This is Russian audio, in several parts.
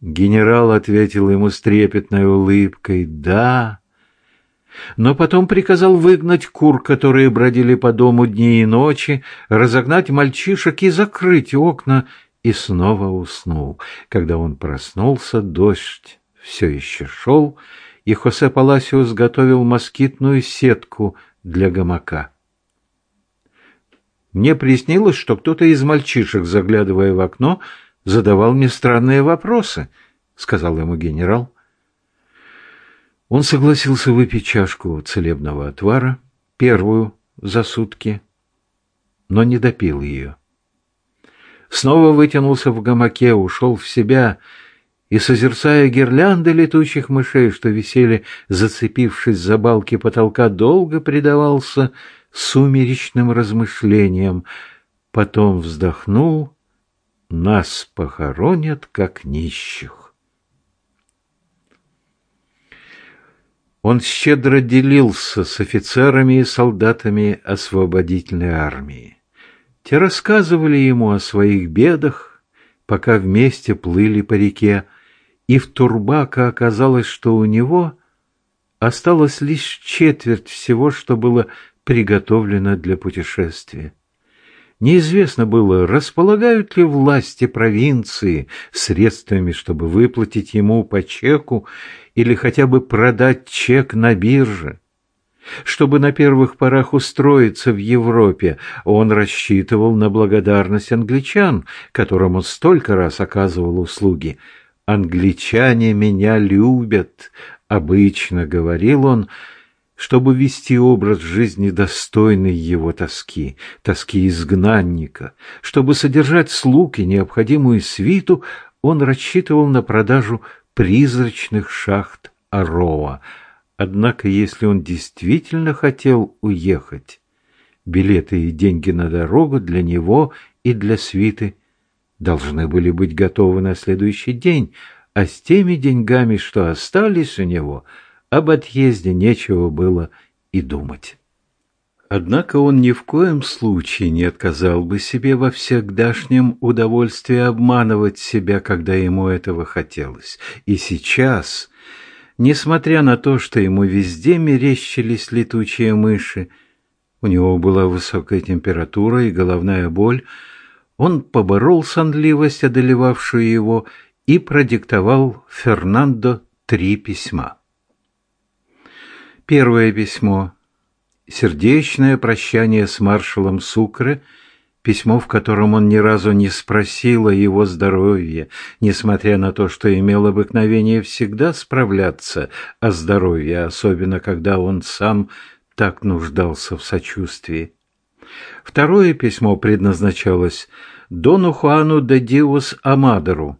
Генерал ответил ему с трепетной улыбкой «Да». Но потом приказал выгнать кур, которые бродили по дому дни и ночи, разогнать мальчишек и закрыть окна, и снова уснул. Когда он проснулся, дождь все еще шел, и Хосе Паласиус готовил москитную сетку для гамака. Мне приснилось, что кто-то из мальчишек, заглядывая в окно, задавал мне странные вопросы, — сказал ему генерал. Он согласился выпить чашку целебного отвара, первую за сутки, но не допил ее. Снова вытянулся в гамаке, ушел в себя и, созерцая гирлянды летучих мышей, что висели, зацепившись за балки потолка, долго предавался сумеречным размышлениям. Потом вздохнул нас похоронят, как нищих. Он щедро делился с офицерами и солдатами освободительной армии. Те рассказывали ему о своих бедах, пока вместе плыли по реке, и в Турбака оказалось, что у него осталось лишь четверть всего, что было приготовлено для путешествия. Неизвестно было, располагают ли власти провинции средствами, чтобы выплатить ему по чеку или хотя бы продать чек на бирже. Чтобы на первых порах устроиться в Европе, он рассчитывал на благодарность англичан, которым он столько раз оказывал услуги. «Англичане меня любят», — обычно говорил он, — чтобы вести образ жизни достойный его тоски, тоски изгнанника, чтобы содержать слуг и необходимую свиту, он рассчитывал на продажу призрачных шахт Ароа. Однако, если он действительно хотел уехать, билеты и деньги на дорогу для него и для свиты должны были быть готовы на следующий день, а с теми деньгами, что остались у него – об отъезде нечего было и думать. Однако он ни в коем случае не отказал бы себе во всегдашнем удовольствии обманывать себя, когда ему этого хотелось. И сейчас, несмотря на то, что ему везде мерещились летучие мыши, у него была высокая температура и головная боль, он поборол сонливость, одолевавшую его, и продиктовал Фернандо три письма. Первое письмо. Сердечное прощание с маршалом Сукре, письмо, в котором он ни разу не спросил о его здоровье, несмотря на то, что имел обыкновение всегда справляться о здоровье, особенно когда он сам так нуждался в сочувствии. Второе письмо предназначалось Дону Хуану де Диус Амадору,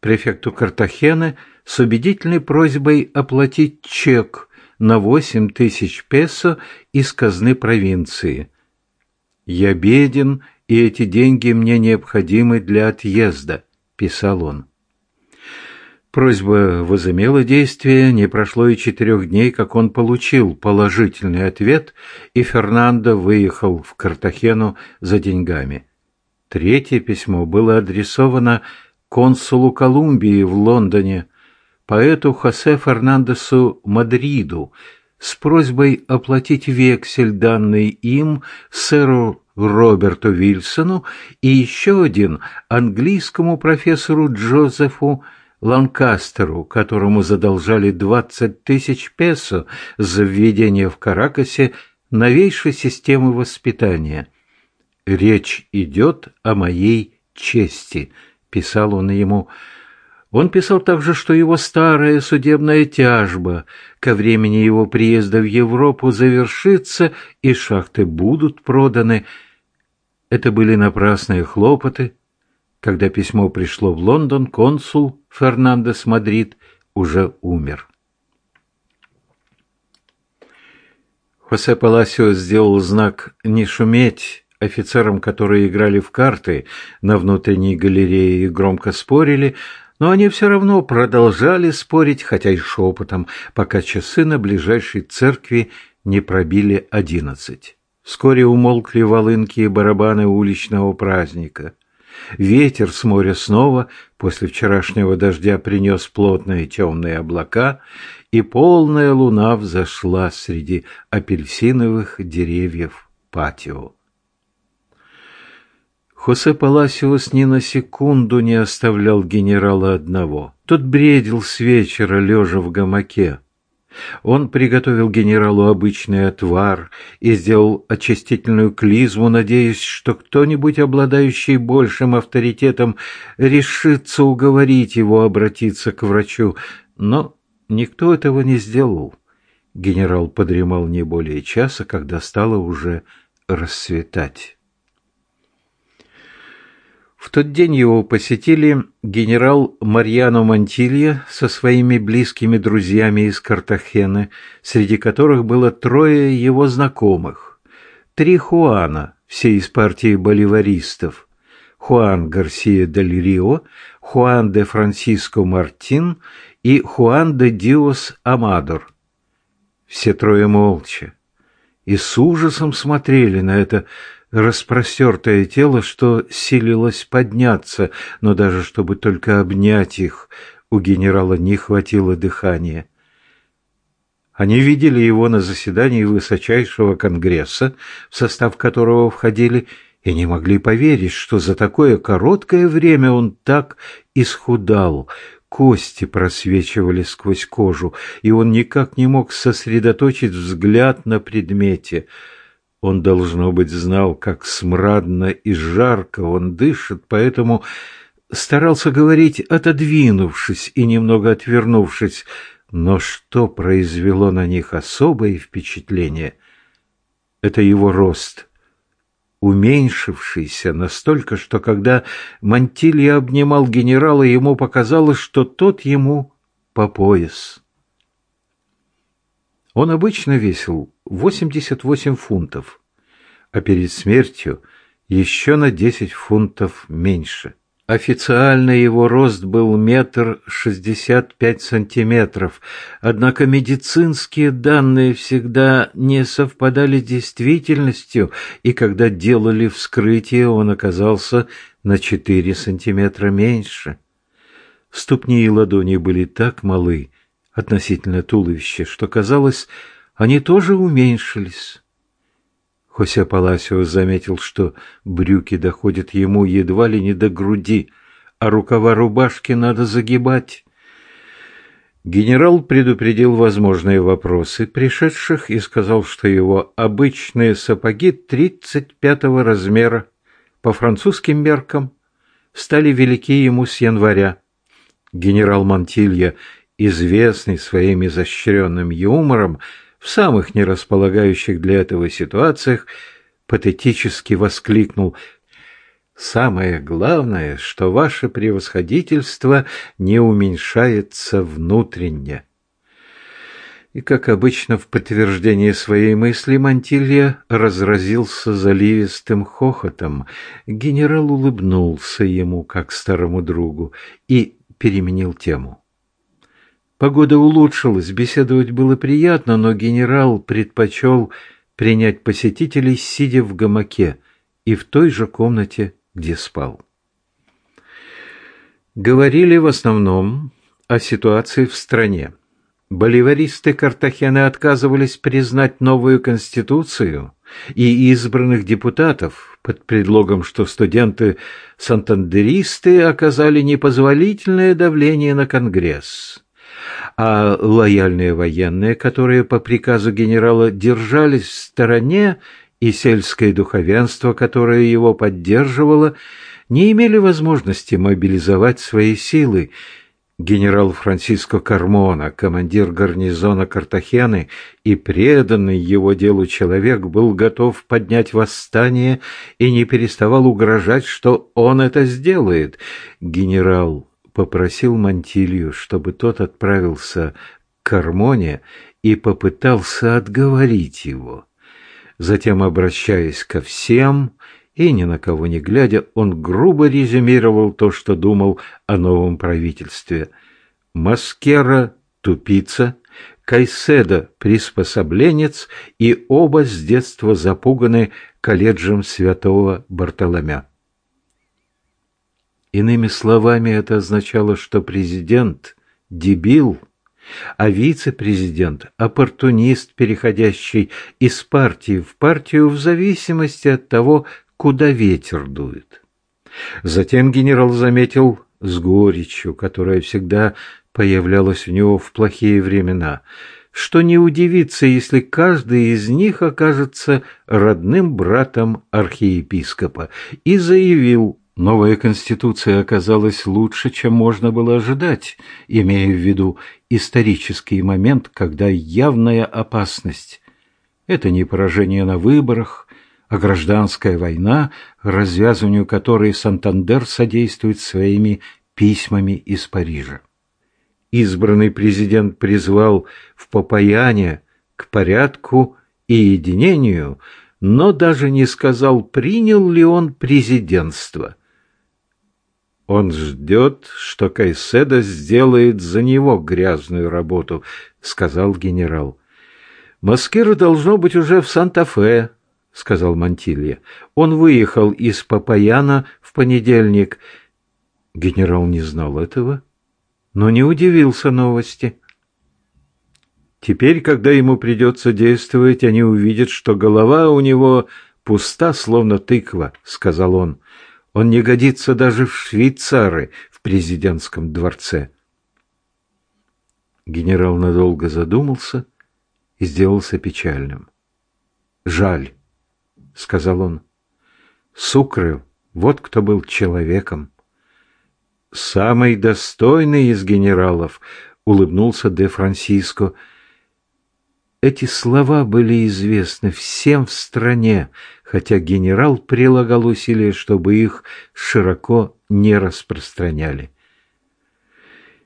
префекту Картахены, с убедительной просьбой оплатить чек – на восемь тысяч песо из казны провинции. «Я беден, и эти деньги мне необходимы для отъезда», – писал он. Просьба возымела действие, не прошло и четырех дней, как он получил положительный ответ, и Фернандо выехал в Картахену за деньгами. Третье письмо было адресовано консулу Колумбии в Лондоне, поэту Хосе Фернандесу Мадриду с просьбой оплатить вексель, данный им сэру Роберту Вильсону и еще один английскому профессору Джозефу Ланкастеру, которому задолжали 20 тысяч песо за введение в Каракасе новейшей системы воспитания. «Речь идет о моей чести», — писал он ему, — он писал также, что его старая судебная тяжба ко времени его приезда в Европу завершится и шахты будут проданы. Это были напрасные хлопоты. Когда письмо пришло в Лондон, консул Фернандес Мадрид уже умер. Хосе Паласио сделал знак «не шуметь» офицерам, которые играли в карты на внутренней галерее и громко спорили, но они все равно продолжали спорить, хотя и шепотом, пока часы на ближайшей церкви не пробили одиннадцать. Вскоре умолкли волынки и барабаны уличного праздника. Ветер с моря снова после вчерашнего дождя принес плотные темные облака, и полная луна взошла среди апельсиновых деревьев патио. Хосе Паласиос ни на секунду не оставлял генерала одного. Тот бредил с вечера, лежа в гамаке. Он приготовил генералу обычный отвар и сделал очистительную клизму, надеясь, что кто-нибудь, обладающий большим авторитетом, решится уговорить его обратиться к врачу. Но никто этого не сделал. Генерал подремал не более часа, когда стало уже рассветать. В тот день его посетили генерал Марьяно Монтилья со своими близкими друзьями из Картахены, среди которых было трое его знакомых. Три Хуана, все из партии боливаристов. Хуан Гарсия дель Рио, Хуан де Франсиско Мартин и Хуан де Диос Амадор. Все трое молча и с ужасом смотрели на это распростертое тело, что силилось подняться, но даже чтобы только обнять их, у генерала не хватило дыхания. Они видели его на заседании высочайшего конгресса, в состав которого входили, и не могли поверить, что за такое короткое время он так исхудал, кости просвечивали сквозь кожу, и он никак не мог сосредоточить взгляд на предмете — он, должно быть, знал, как смрадно и жарко он дышит, поэтому старался говорить, отодвинувшись и немного отвернувшись. Но что произвело на них особое впечатление? Это его рост, уменьшившийся настолько, что когда Мантилья обнимал генерала, ему показалось, что тот ему по пояс. Он обычно весил 88 фунтов, а перед смертью еще на 10 фунтов меньше. Официально его рост был метр шестьдесят пять сантиметров, однако медицинские данные всегда не совпадали с действительностью, и когда делали вскрытие, он оказался на четыре сантиметра меньше. Ступни и ладони были так малы относительно туловища, что казалось, они тоже уменьшились. Хосе Паласио заметил, что брюки доходят ему едва ли не до груди, а рукава рубашки надо загибать. Генерал предупредил возможные вопросы пришедших и сказал, что его обычные сапоги 35-го размера по французским меркам стали велики ему с января. Генерал Монтилья, известный своим изощренным юмором, в самых нерасполагающих для этого ситуациях патетически воскликнул «Самое главное, что ваше превосходительство не уменьшается внутренне». И, как обычно, в подтверждение своей мысли Мантилья разразился заливистым хохотом. Генерал улыбнулся ему, как старому другу, и переменил тему. Погода улучшилась, беседовать было приятно, но генерал предпочел принять посетителей, сидя в гамаке и в той же комнате, где спал. Говорили в основном о ситуации в стране. Боливаристы Картахены отказывались признать новую конституцию и избранных депутатов под предлогом, что студенты-сантандеристы оказали непозволительное давление на Конгресс а лояльные военные, которые по приказу генерала держались в стороне, и сельское духовенство, которое его поддерживало, не имели возможности мобилизовать свои силы. Генерал Франциско Кармона, командир гарнизона Картахены и преданный его делу человек, был готов поднять восстание и не переставал угрожать, что он это сделает. Генерал попросил Мантилью, чтобы тот отправился к Кармоне и попытался отговорить его. Затем, обращаясь ко всем и ни на кого не глядя, он грубо резюмировал то, что думал о новом правительстве. Маскера – тупица, Кайседа – приспособленец, и оба с детства запуганы колледжем святого Бартоломя. Иными словами, это означало, что президент – дебил, а вице-президент – оппортунист, переходящий из партии в партию в зависимости от того, куда ветер дует. Затем генерал заметил с горечью, которая всегда появлялась у него в плохие времена, что не удивится, если каждый из них окажется родным братом архиепископа, и заявил, новая конституция оказалась лучше, чем можно было ожидать, имея в виду исторический момент, когда явная опасность – это не поражение на выборах, а гражданская война, развязыванию которой Сантандер содействует своими письмами из Парижа. Избранный президент призвал в Попаяне к порядку и единению, но даже не сказал, принял ли он президентство. Он ждет, что Кайседа сделает за него грязную работу, сказал генерал. Маскира должно быть уже в Санта-Фе, — сказал Мантилья. «Он выехал из Папаяна в понедельник». Генерал не знал этого, но не удивился новости. Теперь, когда ему придется действовать, они увидят, что голова у него пуста, словно тыква, — сказал он. Он не годится даже в Швейцары, в президентском дворце. Генерал надолго задумался и сделался печальным. Жаль сказал он. Сукры, вот кто был человеком. Самый достойный из генералов, улыбнулся де Франсиско. Эти слова были известны всем в стране, хотя генерал прилагал усилия, чтобы их широко не распространяли.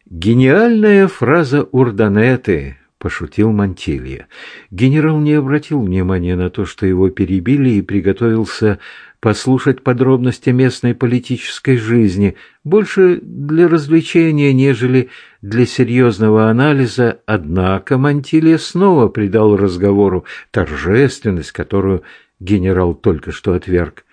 Гениальная фраза Урданеты пошутил Мантилья. Генерал не обратил внимания на то, что его перебили, и приготовился послушать подробности местной политической жизни, больше для развлечения, нежели для серьезного анализа, однако Мантилья снова придал разговору торжественность, которую генерал только что отверг.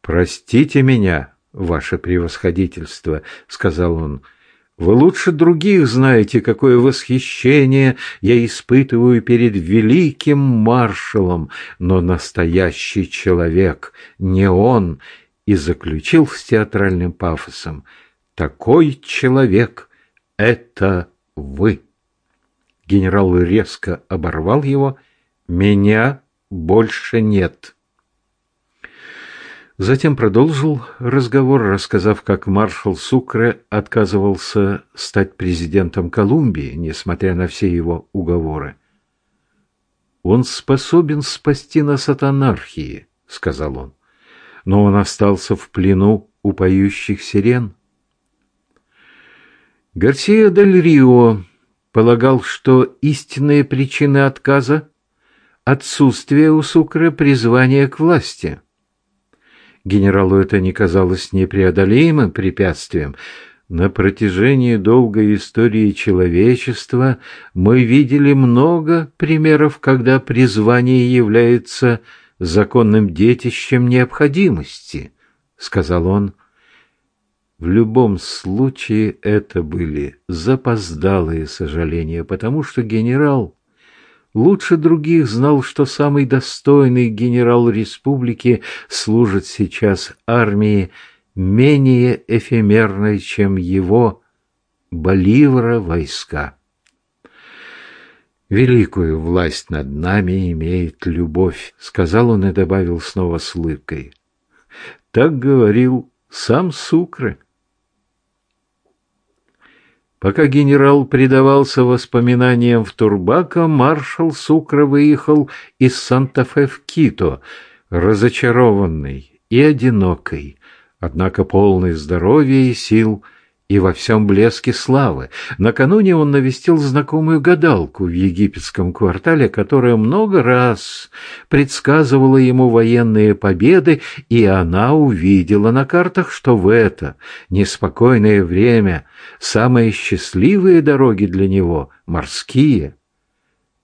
«Простите меня, ваше превосходительство», — сказал он, — вы лучше других знаете, какое восхищение я испытываю перед великим маршалом, но настоящий человек, не он, и заключил с театральным пафосом. Такой человек — это вы. Генерал резко оборвал его. Меня больше нет. Затем продолжил разговор, рассказав, как маршал Сукре отказывался стать президентом Колумбии, несмотря на все его уговоры. «Он способен спасти нас от анархии», — сказал он, — «но он остался в плену у поющих сирен». Гарсия дель Рио полагал, что истинные причины отказа — отсутствие у Сукре призвания к власти — Генералу это не казалось непреодолимым препятствием. На протяжении долгой истории человечества мы видели много примеров, когда призвание является законным детищем необходимости, — сказал он. В любом случае это были запоздалые сожаления, потому что генерал лучше других знал, что самый достойный генерал республики служит сейчас армии менее эфемерной, чем его Боливара войска. «Великую власть над нами имеет любовь», — сказал он и добавил снова с улыбкой. «Так говорил сам Сукры». Пока генерал предавался воспоминаниям в Турбако, маршал Сукра выехал из Санта-Фе в Кито, разочарованный и одинокий, однако полный здоровья и сил – и во всем блеске славы. Накануне он навестил знакомую гадалку в египетском квартале, которая много раз предсказывала ему военные победы, и она увидела на картах, что в это неспокойное время самые счастливые дороги для него — морские.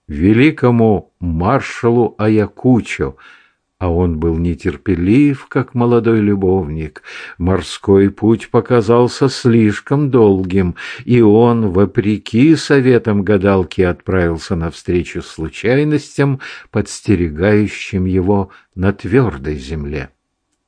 Великому маршалу Аякучо а он был нетерпелив, как молодой любовник. Морской путь показался слишком долгим, и он, вопреки советам гадалки, отправился навстречу случайностям, подстерегающим его на твердой земле.